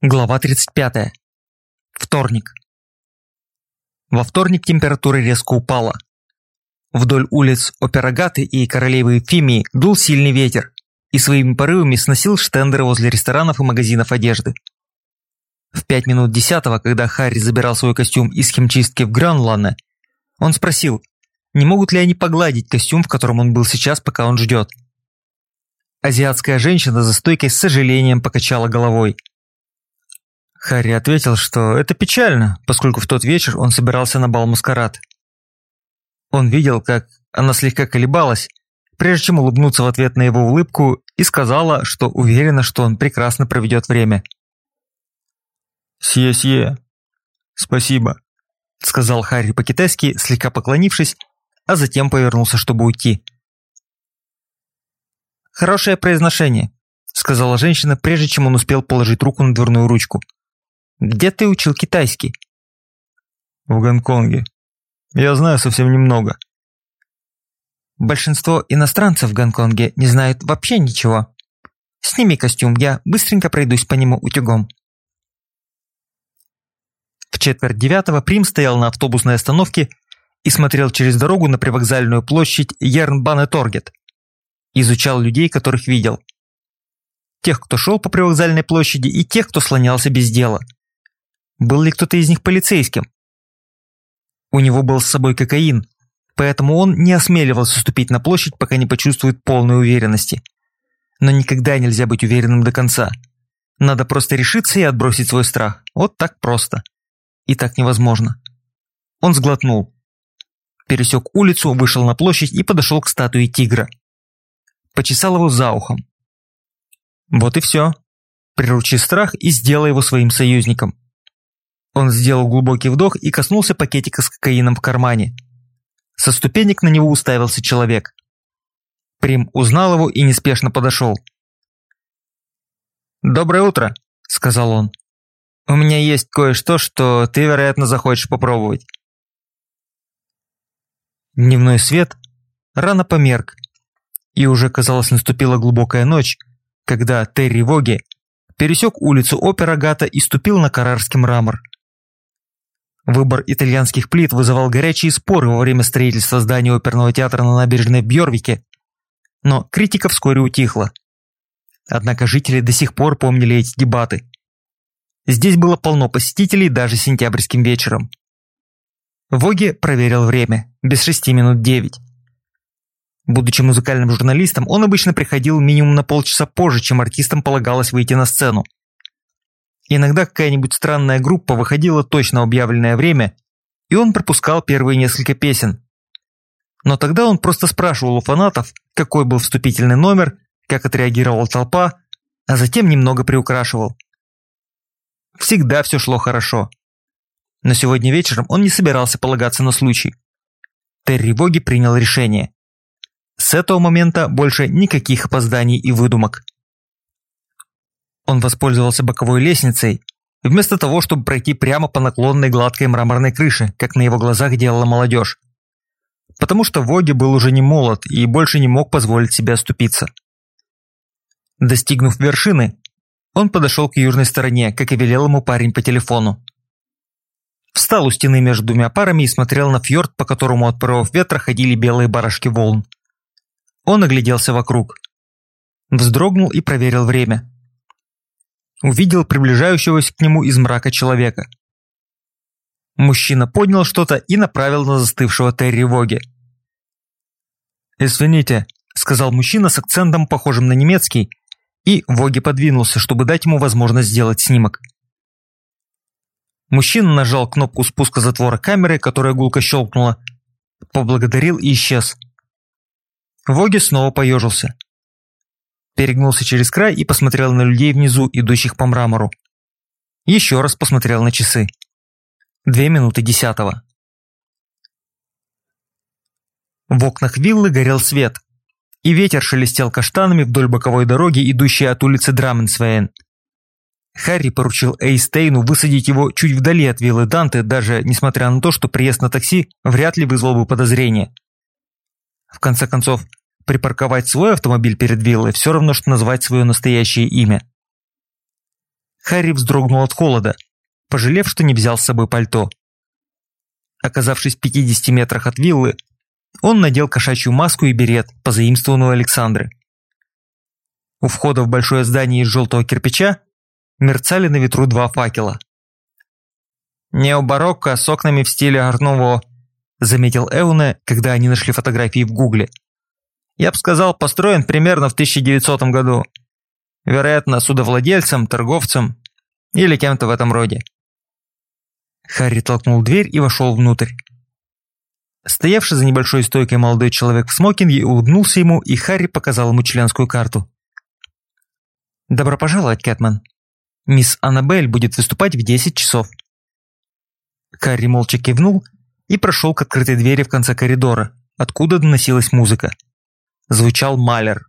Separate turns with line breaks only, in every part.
Глава 35. Вторник. Во вторник температура резко упала. Вдоль улиц Операгаты и Королевы Ефимии дул сильный ветер и своими порывами сносил штендеры возле ресторанов и магазинов одежды. В пять минут десятого, когда Харри забирал свой костюм из химчистки в Гранлане, он спросил, не могут ли они погладить костюм, в котором он был сейчас, пока он ждет. Азиатская женщина за стойкой с сожалением покачала головой – Харри ответил, что это печально, поскольку в тот вечер он собирался на бал маскарад. Он видел, как она слегка колебалась, прежде чем улыбнуться в ответ на его улыбку и сказала, что уверена, что он прекрасно проведет время.
«Сие-сие. Спасибо», – сказал Харри по-китайски, слегка поклонившись, а затем повернулся, чтобы уйти.
«Хорошее произношение», – сказала женщина, прежде чем он успел положить руку на дверную ручку. Где ты учил китайский?
В Гонконге. Я знаю совсем немного.
Большинство иностранцев в Гонконге не знают вообще ничего. Сними костюм, я быстренько пройдусь по нему утюгом. В четверть девятого Прим стоял на автобусной остановке и смотрел через дорогу на привокзальную площадь Ернбане-Торгет. Изучал людей, которых видел. Тех, кто шел по привокзальной площади, и тех, кто слонялся без дела – был ли кто-то из них полицейским? У него был с собой кокаин, поэтому он не осмеливался ступить на площадь, пока не почувствует полной уверенности. Но никогда нельзя быть уверенным до конца. Надо просто решиться и отбросить свой страх. Вот так просто. И так невозможно. Он сглотнул. Пересек улицу, вышел на площадь и подошел к статуе тигра. Почесал его за ухом. Вот и все. Приручи страх и сделай его своим союзником. Он сделал глубокий вдох и коснулся пакетика с кокаином в кармане. Со ступенек на него уставился человек. Прим узнал его и неспешно подошел. «Доброе утро», – сказал он. «У меня есть кое-что, что ты, вероятно, захочешь попробовать». Дневной свет рано померк, и уже, казалось, наступила глубокая ночь, когда Терри Воги пересек улицу Опера Гата и ступил на карарский мрамор. Выбор итальянских плит вызывал горячие споры во время строительства здания оперного театра на набережной Бьорвике, но критика вскоре утихла. Однако жители до сих пор помнили эти дебаты. Здесь было полно посетителей даже сентябрьским вечером. Воги проверил время, без шести минут девять. Будучи музыкальным журналистом, он обычно приходил минимум на полчаса позже, чем артистам полагалось выйти на сцену. Иногда какая-нибудь странная группа выходила точно объявленное время, и он пропускал первые несколько песен. Но тогда он просто спрашивал у фанатов, какой был вступительный номер, как отреагировала толпа, а затем немного приукрашивал. Всегда все шло хорошо. Но сегодня вечером он не собирался полагаться на случай. Терри Боги принял решение. С этого момента больше никаких опозданий и выдумок. Он воспользовался боковой лестницей, вместо того, чтобы пройти прямо по наклонной гладкой мраморной крыше, как на его глазах делала молодежь. Потому что Воги был уже не молод и больше не мог позволить себе оступиться. Достигнув вершины, он подошел к южной стороне, как и велел ему парень по телефону. Встал у стены между двумя парами и смотрел на фьорд, по которому от порывов ветра ходили белые барашки волн. Он огляделся вокруг. Вздрогнул и проверил время увидел приближающегося к нему из мрака человека. Мужчина поднял что-то и направил на застывшего Терри Воги.
«Извините», – сказал мужчина с акцентом, похожим на немецкий, и Воги подвинулся, чтобы дать ему возможность сделать снимок.
Мужчина нажал кнопку спуска затвора камеры, которая гулко щелкнула, поблагодарил и исчез. Воги снова поежился перегнулся через край и посмотрел на людей внизу, идущих по мрамору. Еще раз посмотрел на часы. Две минуты десятого. В окнах виллы горел свет, и ветер шелестел каштанами вдоль боковой дороги, идущей от улицы Драменсвейн. Харри поручил Эйстейну высадить его чуть вдали от виллы Данте, даже несмотря на то, что приезд на такси вряд ли вызвал бы подозрения. В конце концов, Припарковать свой автомобиль перед виллой все равно, что назвать свое настоящее имя. Харри вздрогнул от холода, пожалев, что не взял с собой пальто. Оказавшись в 50 метрах от виллы, он надел кошачью маску и берет, позаимствованную Александры. У входа в большое здание из желтого кирпича мерцали на ветру два факела. «Необарокко с окнами в стиле Арнуво», заметил Эуне, когда они нашли фотографии в гугле. «Я бы сказал, построен примерно в 1900 году. Вероятно, судовладельцем, торговцем или кем-то в этом роде». Харри толкнул дверь и вошел внутрь. Стоявший за небольшой стойкой молодой человек в смокинге улыбнулся ему, и Харри показал ему членскую карту. «Добро пожаловать, Кэтмен. Мисс Аннабель будет выступать в 10 часов». Харри молча кивнул и прошел к открытой двери в конце коридора, откуда доносилась музыка. Звучал Малер.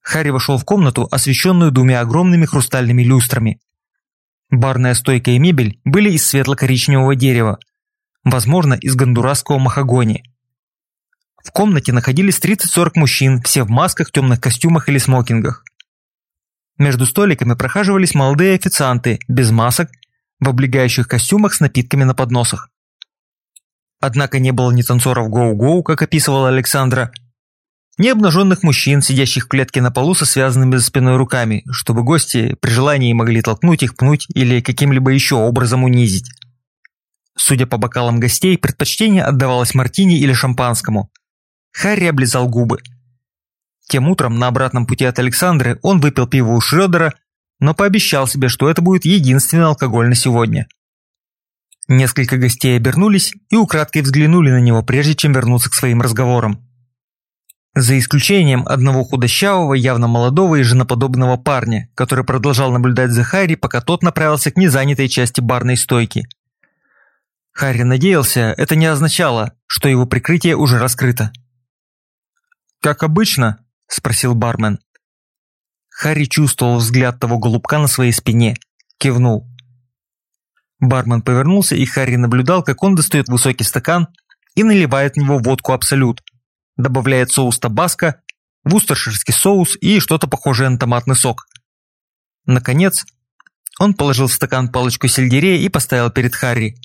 Харри вошел в комнату, освещенную двумя огромными хрустальными люстрами. Барная стойка и мебель были из светло-коричневого дерева, возможно, из гондурасского махагони. В комнате находились 30-40 мужчин, все в масках, темных костюмах или смокингах. Между столиками прохаживались молодые официанты, без масок, в облегающих костюмах с напитками на подносах. Однако не было ни танцоров гоу-гоу, как описывала Александра, ни обнаженных мужчин, сидящих в клетке на полу со связанными за спиной руками, чтобы гости при желании могли толкнуть их, пнуть или каким-либо еще образом унизить. Судя по бокалам гостей, предпочтение отдавалось мартини или шампанскому. Харри облизал губы. Тем утром на обратном пути от Александры он выпил пиво у Шрёдера, но пообещал себе, что это будет единственный алкоголь на сегодня. Несколько гостей обернулись и украдкой взглянули на него, прежде чем вернуться к своим разговорам. За исключением одного худощавого, явно молодого и женоподобного парня, который продолжал наблюдать за Харри, пока тот направился к незанятой части барной стойки. Харри надеялся, это не означало, что его прикрытие уже раскрыто. «Как обычно?» – спросил бармен. Харри чувствовал взгляд того голубка на своей спине. Кивнул. Бармен повернулся, и Харри наблюдал, как он достает высокий стакан и наливает в него водку «Абсолют». Добавляет соус табаско, вустерширский соус и что-то похожее на томатный сок. Наконец, он положил в стакан палочку сельдерея и поставил перед Харри.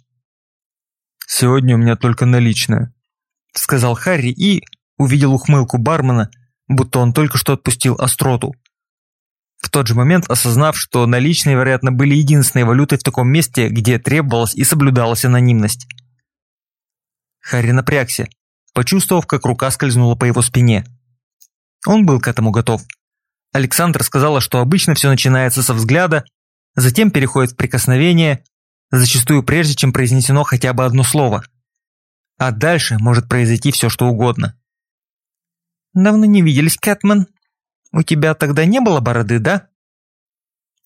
«Сегодня у меня только наличное», – сказал Харри и увидел ухмылку бармена, будто он только что отпустил остроту. В тот же момент осознав, что наличные, вероятно, были единственной валютой в таком месте, где требовалась и соблюдалась анонимность. Харри напрягся, почувствовав, как рука скользнула по его спине. Он был к этому готов. Александра сказала, что обычно все начинается со взгляда, затем переходит в прикосновение, зачастую прежде, чем произнесено хотя бы одно слово. А дальше может произойти все, что угодно. «Давно не виделись, Кэтмен. У тебя тогда не было бороды, да?»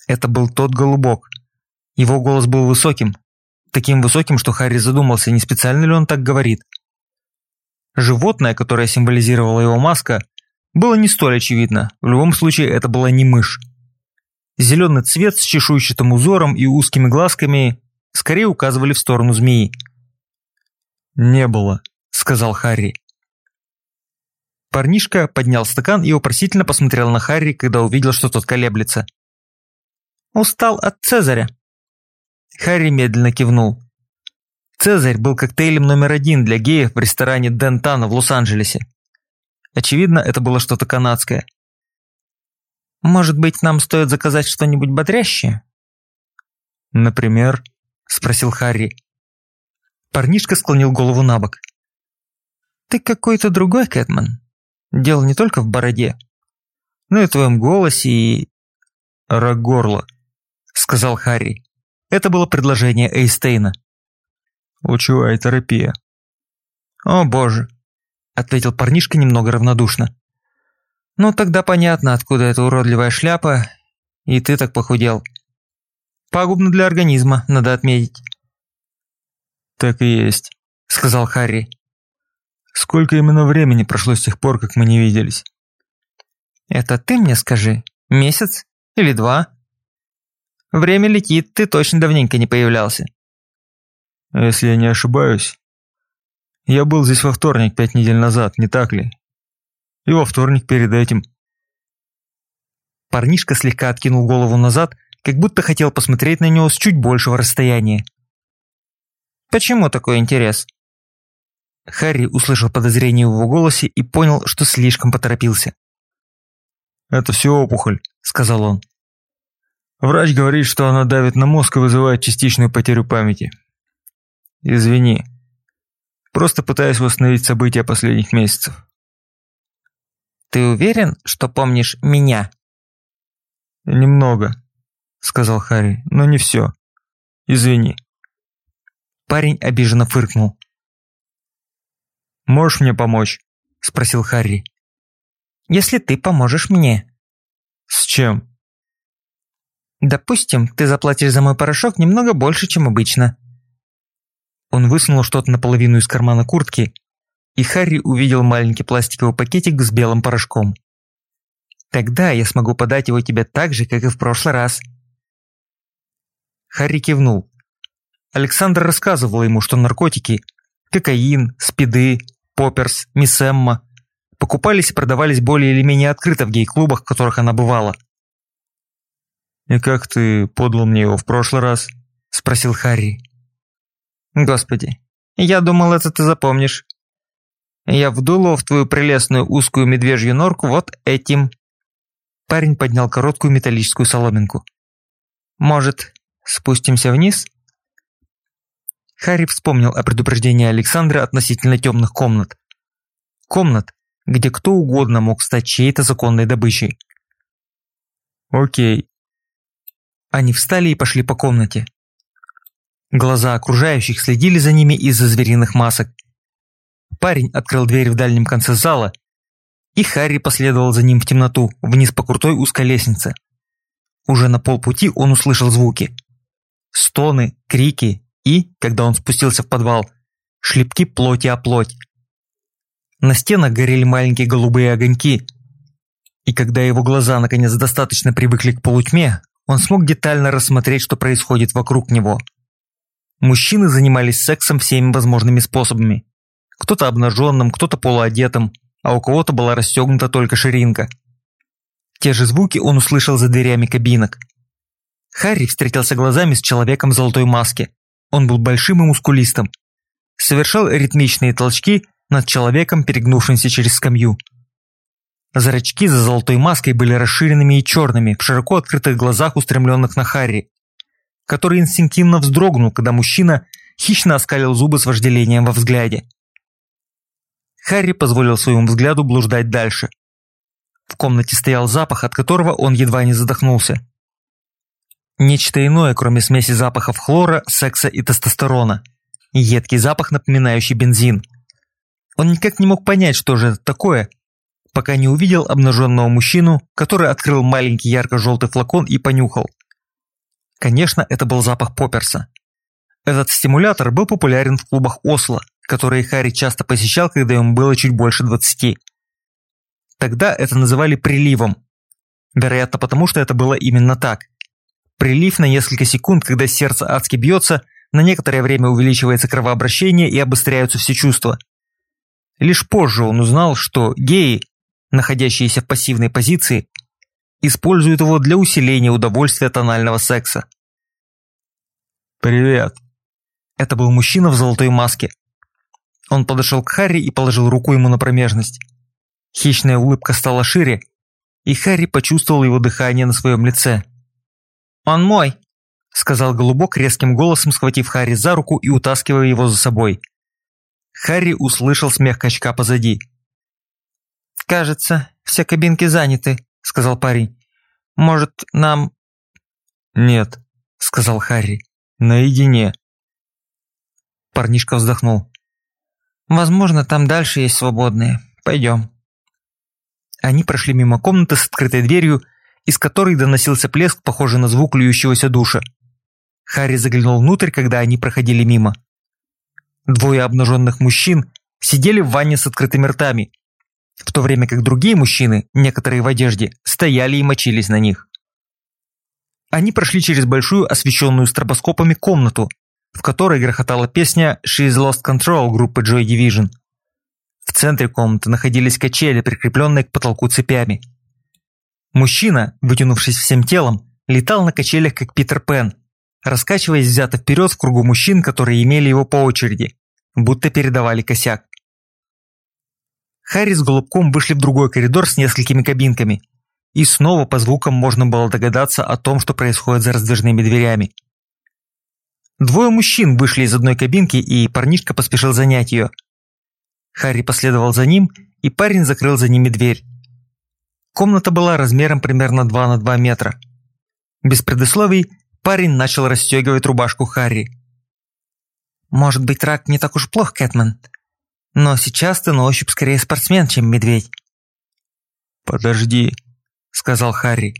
Это был тот голубок. Его голос был высоким. Таким высоким, что Харри задумался, не специально ли он так говорит. Животное, которое символизировала его маска, было не столь очевидно. В любом случае, это была не мышь. Зеленый цвет с чешуйчатым узором и узкими глазками скорее указывали в сторону змеи. «Не было», — сказал Харри. Парнишка поднял стакан и вопросительно посмотрел на Харри, когда увидел, что тот колеблется. «Устал от Цезаря». Харри медленно кивнул. Цезарь был коктейлем номер один для геев в ресторане Дентана в Лос-Анджелесе. Очевидно, это было что-то канадское. «Может быть, нам стоит заказать что-нибудь бодрящее?» «Например?» – спросил Харри. Парнишка склонил голову на бок. «Ты какой-то другой, Кэтмен. Дело не только в бороде, но и в твоем голосе и...» «Рак горла», – сказал Харри. Это было предложение Эйстейна. «Лучевая терапия». «О боже», – ответил парнишка немного равнодушно. «Ну тогда понятно, откуда эта уродливая шляпа, и ты так похудел. Пагубно для организма, надо отметить».
«Так и есть», – сказал Харри. Сколько именно времени прошло с тех пор, как мы не виделись?
Это ты мне скажи, месяц или два? Время летит, ты точно давненько не появлялся.
Если я не ошибаюсь, я был здесь во вторник пять недель назад, не так ли? И во вторник перед этим.
Парнишка слегка откинул голову назад, как будто хотел посмотреть на него с чуть большего расстояния. «Почему такой интерес?» Харри услышал подозрение в его голосе и понял, что слишком поторопился.
«Это все опухоль», – сказал он. «Врач говорит, что она давит на мозг и вызывает частичную потерю памяти. Извини. Просто пытаюсь восстановить события последних месяцев».
«Ты уверен, что помнишь меня?»
«Немного», – сказал Харри, – «но не все. Извини».
Парень обиженно фыркнул.
«Можешь мне помочь?» – спросил Харри.
«Если ты поможешь мне».
«С чем?»
«Допустим, ты заплатишь за мой порошок немного больше, чем обычно». Он высунул что-то наполовину из кармана куртки, и Харри увидел маленький пластиковый пакетик с белым порошком. «Тогда я смогу подать его тебе так же, как и в прошлый раз». Харри кивнул. Александр рассказывал ему, что наркотики – кокаин, спиды, Попперс, Мисс Эмма покупались и продавались более или менее открыто в гей-клубах, в которых она бывала.
«И как ты подал мне его в прошлый раз?» – спросил Харри.
«Господи, я думал, это ты запомнишь. Я вдул его в твою прелестную узкую медвежью норку вот этим». Парень поднял короткую металлическую соломинку. «Может, спустимся вниз?» Харри вспомнил о предупреждении Александра относительно темных комнат. Комнат, где кто угодно мог стать чьей-то законной добычей.
«Окей».
Они встали и пошли по комнате. Глаза окружающих следили за ними из-за звериных масок. Парень открыл дверь в дальнем конце зала, и Харри последовал за ним в темноту, вниз по крутой узкой лестнице. Уже на полпути он услышал звуки. Стоны, крики, и, когда он спустился в подвал, шлепки плоти о плоть. На стенах горели маленькие голубые огоньки, и когда его глаза наконец достаточно привыкли к полутьме, он смог детально рассмотреть, что происходит вокруг него. Мужчины занимались сексом всеми возможными способами. Кто-то обнаженным, кто-то полуодетым, а у кого-то была расстегнута только ширинка. Те же звуки он услышал за дверями кабинок. Харри встретился глазами с человеком в золотой маске. Он был большим и мускулистым. Совершал ритмичные толчки над человеком, перегнувшимся через скамью. Зрачки за золотой маской были расширенными и черными, в широко открытых глазах, устремленных на Харри, который инстинктивно вздрогнул, когда мужчина хищно оскалил зубы с вожделением во взгляде. Харри позволил своему взгляду блуждать дальше. В комнате стоял запах, от которого он едва не задохнулся. Нечто иное, кроме смеси запахов хлора, секса и тестостерона. Едкий запах, напоминающий бензин. Он никак не мог понять, что же это такое, пока не увидел обнаженного мужчину, который открыл маленький ярко-желтый флакон и понюхал. Конечно, это был запах Попперса. Этот стимулятор был популярен в клубах Осло, которые Харри часто посещал, когда ему было чуть больше 20. Тогда это называли приливом. Вероятно, потому что это было именно так. Прилив на несколько секунд, когда сердце адски бьется, на некоторое время увеличивается кровообращение и обостряются все чувства. Лишь позже он узнал, что геи, находящиеся в пассивной позиции, используют его для усиления удовольствия тонального секса.
«Привет!»
Это был мужчина в золотой маске. Он подошел к Харри и положил руку ему на промежность. Хищная улыбка стала шире, и Харри почувствовал его дыхание на своем лице. «Он мой», – сказал Голубок резким голосом, схватив Харри за руку и утаскивая его за собой. Харри услышал смех качка позади. «Кажется, все кабинки заняты», – сказал парень. «Может, нам...»
«Нет», – сказал Харри. «Наедине».
Парнишка вздохнул. «Возможно, там дальше есть свободные. Пойдем». Они прошли мимо комнаты с открытой дверью из которой доносился плеск, похожий на звук льющегося душа. Харри заглянул внутрь, когда они проходили мимо. Двое обнаженных мужчин сидели в ванне с открытыми ртами, в то время как другие мужчины, некоторые в одежде, стояли и мочились на них. Они прошли через большую освещенную стробоскопами комнату, в которой грохотала песня «She's Lost Control» группы Joy Division. В центре комнаты находились качели, прикрепленные к потолку цепями – Мужчина, вытянувшись всем телом, летал на качелях, как Питер Пен, раскачиваясь взято вперед в кругу мужчин, которые имели его по очереди, будто передавали косяк. Харри с Голубком вышли в другой коридор с несколькими кабинками, и снова по звукам можно было догадаться о том, что происходит за раздвижными дверями. Двое мужчин вышли из одной кабинки, и парнишка поспешил занять ее. Харри последовал за ним, и парень закрыл за ними дверь. Комната была размером примерно 2 на 2 метра. Без предусловий парень начал расстегивать рубашку Харри. «Может быть, рак не так уж плох, Кэтмен, но сейчас ты на ощупь скорее спортсмен, чем медведь».
«Подожди», — сказал Харри.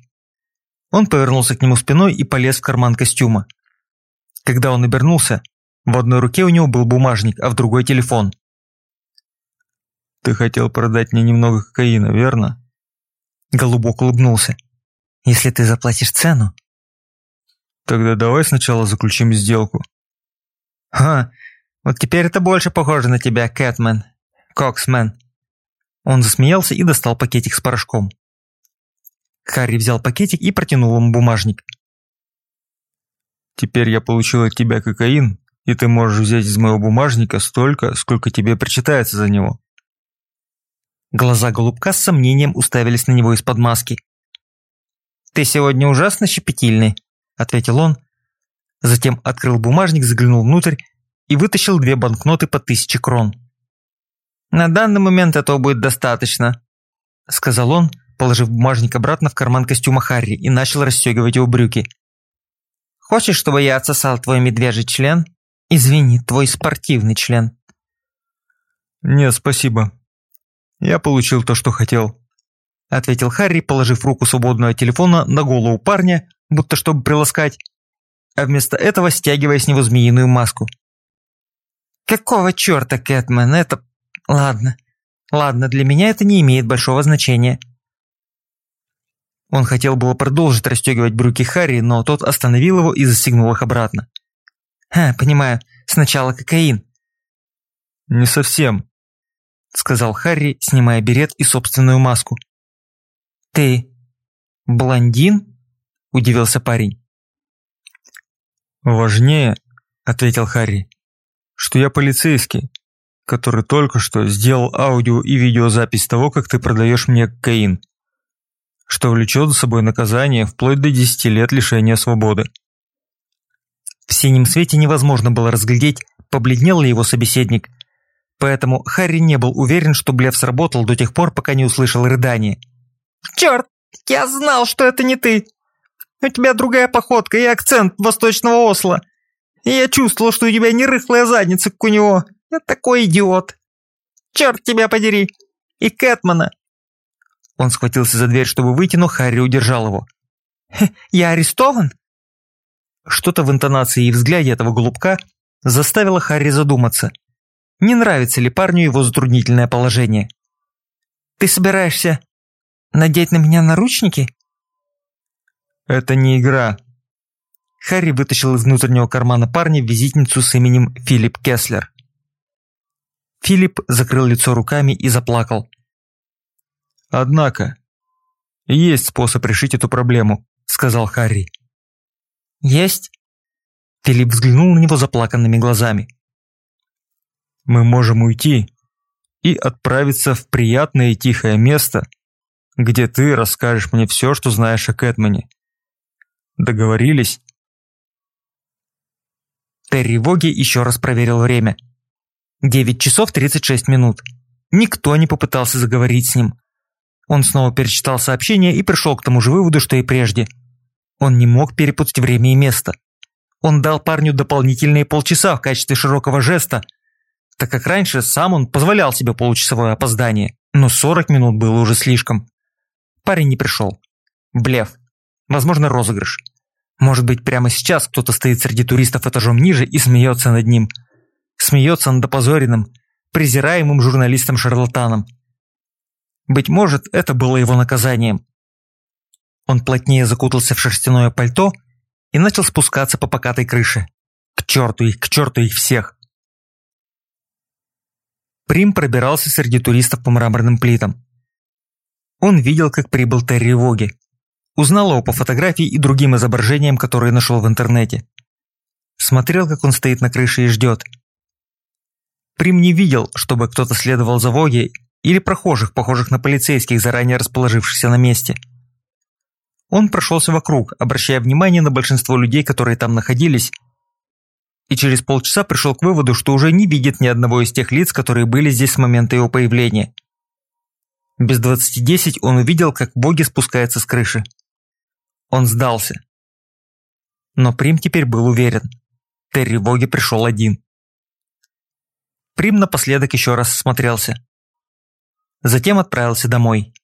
Он повернулся к нему спиной и полез в карман костюма. Когда он обернулся, в одной руке у него был бумажник, а в другой телефон.
«Ты хотел продать мне немного кокаина, верно?»
Голубок улыбнулся. «Если ты заплатишь цену».
«Тогда давай сначала заключим сделку».
«Ха, вот теперь это больше похоже на тебя, Кэтмен, Коксмен». Он засмеялся и достал пакетик с порошком. Харри взял пакетик и протянул ему бумажник.
Теперь я получил от тебя кокаин, и ты можешь взять из моего бумажника столько, сколько тебе причитается за него».
Глаза голубка с сомнением уставились на него из-под маски. «Ты сегодня ужасно щепетильный», – ответил он. Затем открыл бумажник, заглянул внутрь и вытащил две банкноты по тысяче крон. «На данный момент этого будет достаточно», – сказал он, положив бумажник обратно в карман костюма Харри и начал расстегивать его брюки. Хочешь, чтобы я отсосал твой медвежий член? Извини, твой спортивный член.
Нет, спасибо. Я получил то, что хотел.
Ответил Харри, положив руку свободного телефона на голову парня, будто чтобы приласкать, а вместо этого стягивая с него змеиную маску. «Какого черта, Кэтмен, это... Ладно. Ладно, для меня это не имеет большого значения. Он хотел было продолжить расстегивать брюки Харри, но тот остановил его и застегнул их обратно. «Ха, понимаю, сначала кокаин».
«Не совсем», –
сказал Харри, снимая берет и собственную маску. «Ты блондин?» – удивился парень.
«Важнее», – ответил Харри, – «что я полицейский, который только что сделал аудио и видеозапись того, как ты продаешь мне кокаин что влечет за собой наказание вплоть до 10 лет лишения свободы.
В синем свете невозможно было разглядеть, побледнел ли его собеседник, поэтому Харри не был уверен, что блеф сработал до тех пор, пока не услышал рыдание. «Черт, я знал, что это не ты! У тебя другая походка и акцент восточного Осло. Я чувствовал, что у тебя не рыхлая задница, как у него. Я такой идиот. Черт тебя подери! И Кэтмана, он схватился за дверь, чтобы выйти, но Харри удержал его. «Я арестован?» Что-то в интонации и взгляде этого голубка заставило Харри задуматься. Не нравится ли парню его затруднительное положение? «Ты собираешься надеть на меня наручники?»
«Это не игра».
Харри вытащил из внутреннего кармана парня визитницу с именем Филипп Кеслер. Филипп закрыл лицо руками и заплакал.
«Однако, есть способ решить эту проблему», – сказал Харри.
«Есть?» Филипп взглянул на него заплаканными глазами.
«Мы можем уйти и отправиться в приятное и тихое место, где ты расскажешь мне все, что знаешь о Кэтмане. Договорились?»
Терри Воги еще раз проверил время. Девять часов тридцать шесть минут. Никто не попытался заговорить с ним. Он снова перечитал сообщение и пришел к тому же выводу, что и прежде. Он не мог перепутать время и место. Он дал парню дополнительные полчаса в качестве широкого жеста, так как раньше сам он позволял себе получасовое опоздание, но 40 минут было уже слишком. Парень не пришел. Блеф. Возможно, розыгрыш. Может быть, прямо сейчас кто-то стоит среди туристов этажом ниже и смеется над ним. Смеется над опозоренным, презираемым журналистом-шарлатаном. Быть может, это было его наказанием. Он плотнее закутался в шерстяное пальто и начал спускаться по покатой крыше. К черту их, к черту их всех! Прим пробирался среди туристов по мраморным плитам. Он видел, как прибыл Терри Воги. Узнал его по фотографии и другим изображениям, которые нашел в интернете. Смотрел, как он стоит на крыше и ждет. Прим не видел, чтобы кто-то следовал за Воги или прохожих, похожих на полицейских, заранее расположившихся на месте. Он прошелся вокруг, обращая внимание на большинство людей, которые там находились, и через полчаса пришел к выводу, что уже не видит ни одного из тех лиц, которые были здесь с момента его появления. Без 20.10 он увидел, как Боги спускается с крыши. Он сдался. Но Прим теперь был уверен. Терри Боги пришел один. Прим напоследок еще раз осмотрелся. Затем отправился домой.